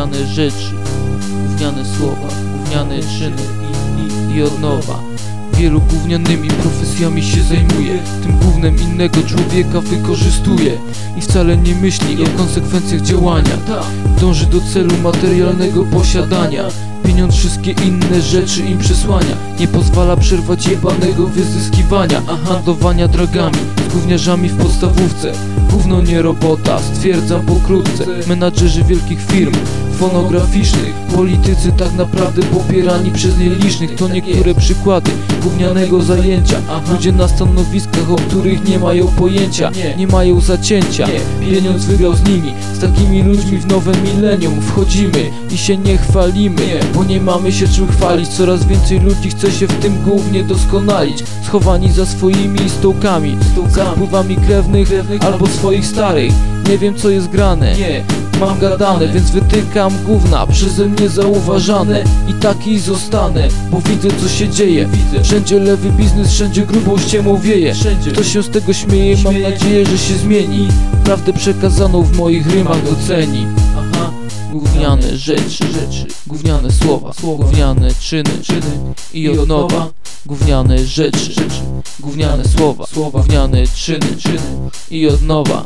gówniane rzeczy, gówniane słowa, gówniane czyny i, i, i od nowa. Wielu gównianymi profesjami się zajmuje Tym gównem innego człowieka wykorzystuje I wcale nie myśli o konsekwencjach działania. Dąży do celu materialnego posiadania Pieniądz wszystkie inne rzeczy im przesłania. Nie pozwala przerwać jebanego wyzyskiwania Handlowania drogami z gówniarzami w podstawówce. Gówno nie robota, stwierdzam pokrótce. Menadżerzy wielkich firm fonograficznych Politycy tak naprawdę popierani przez nielicznych. To niektóre przykłady gównianego zajęcia Ludzie na stanowiskach, o których nie mają pojęcia Nie mają zacięcia. Pieniądz wygrał z nimi Z takimi ludźmi w nowe milenium. Wchodzimy I się nie chwalimy Bo nie mamy się czym chwalić. Coraz więcej ludzi chce się w tym głównie doskonalić. Schowani za swoimi stołkami Za wpływami krewnych albo swoich starych. Nie wiem co jest grane Mam gadane, więc wytykam gówna. Przeze mnie zauważane I taki zostanę Bo widzę co się dzieje. Wszędzie lewy biznes, wszędzie grubość ciemą wieje. Kto się z tego śmieje, mam nadzieję, że się zmieni. Prawdę przekazaną w moich rymach doceni. Aha. Gówniane rzeczy, rzeczy Gówniane słowa, gówniane czyny, czyny. I od nowa. Gówniane rzeczy, rzeczy. Gówniane słowa, gówniane czyny, czyny. I od nowa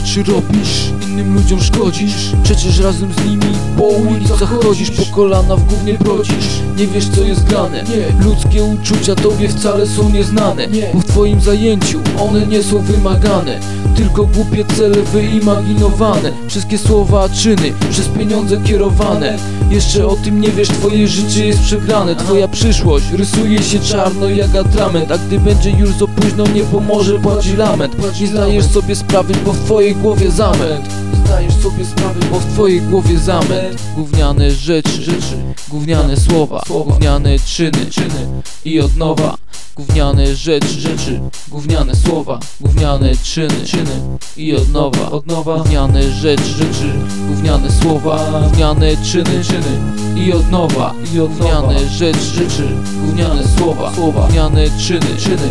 rzeczy robisz, innym ludziom szkodzisz. Przecież razem z nimi po ulicach chodzisz Po kolana w gównie brodzisz. Nie wiesz co jest grane. Ludzkie uczucia tobie wcale są nieznane. Bo w twoim zajęciu one nie są wymagane. Tylko głupie cele wyimaginowane. Wszystkie słowa, czyny przez pieniądze kierowane. Jeszcze o tym nie wiesz, twoje życie jest przegrane. Twoja przyszłość rysuje się czarno jak atrament. A gdy będzie już za późno nie pomoże płaci lament. Nie zdajesz sobie sprawy, bo w twojej głowie zamęt. Zdajesz sobie sprawy, bo w twojej głowie zamęt. Gówniane rzeczy, rzeczy Gówniane słowa, gówniane czyny, czyny I od nowa. Gówniane rzeczy, rzeczy Gówniane słowa, gówniane czyny, czyny I od nowa, od nowa. Gówniane rzeczy, rzeczy Gówniane słowa, gówniane czyny, czyny I od nowa, i od Gówniane rzeczy, rzeczy Gówniane słowa, słowa Gówniane czyny, czyny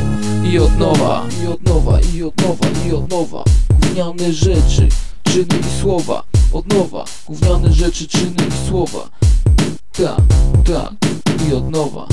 I od nowa, i od nowa, i od nowa, i od nowa Gówniane rzeczy, czyny i słowa Od nowa, gówniane rzeczy, czyny i słowa. Tak, tak, i od nowa